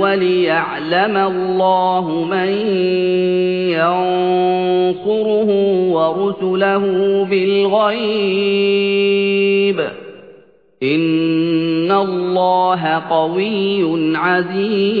وليعلم الله من ينصره ورسله بالغيب. إن الله قوي عزيز.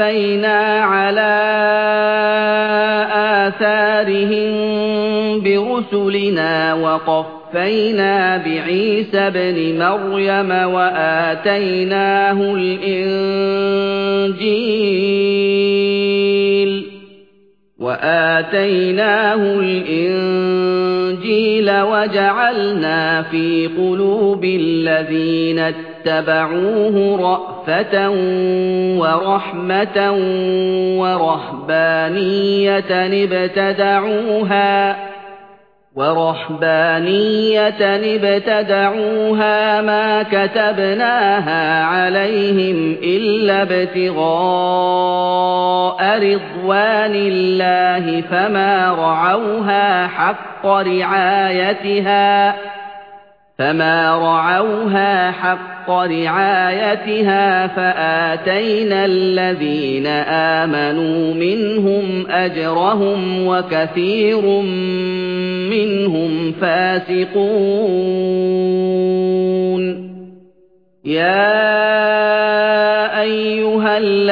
وَقَفَّيْنَا عَلَىٰ آثَارِهِم بِرُسُلِنَا وَقَفَّيْنَا بِعِيسَى ابْنِ مَرْيَمَ وَآتَيْنَاهُ الْإِنجِيلَ وَآتَيْنَاهُ الْإِنجِيلَ وَجَعَلْنَا فِي قُلُوبِ الَّذِينَ اتَّبَعُوهُ رَأْفَةً وَرَحْمَةً وَرَهْبَانِيَّةً ابْتَدَعُوهَا وَرَهْبَانِيَّةً ابْتَدَعُوهَا مَا كَتَبْنَاهَا عَلَيْهِمْ إِلَّا ابْتِغَاءَ رِضْوَانِ اللَّهِ فَمَا رَعَوْهَا حَقَّ رِعَايَتِهَا فما رعوها حق رعايتها فآتينا الذين آمنوا منهم أجرهم وكثير منهم فاسقون يا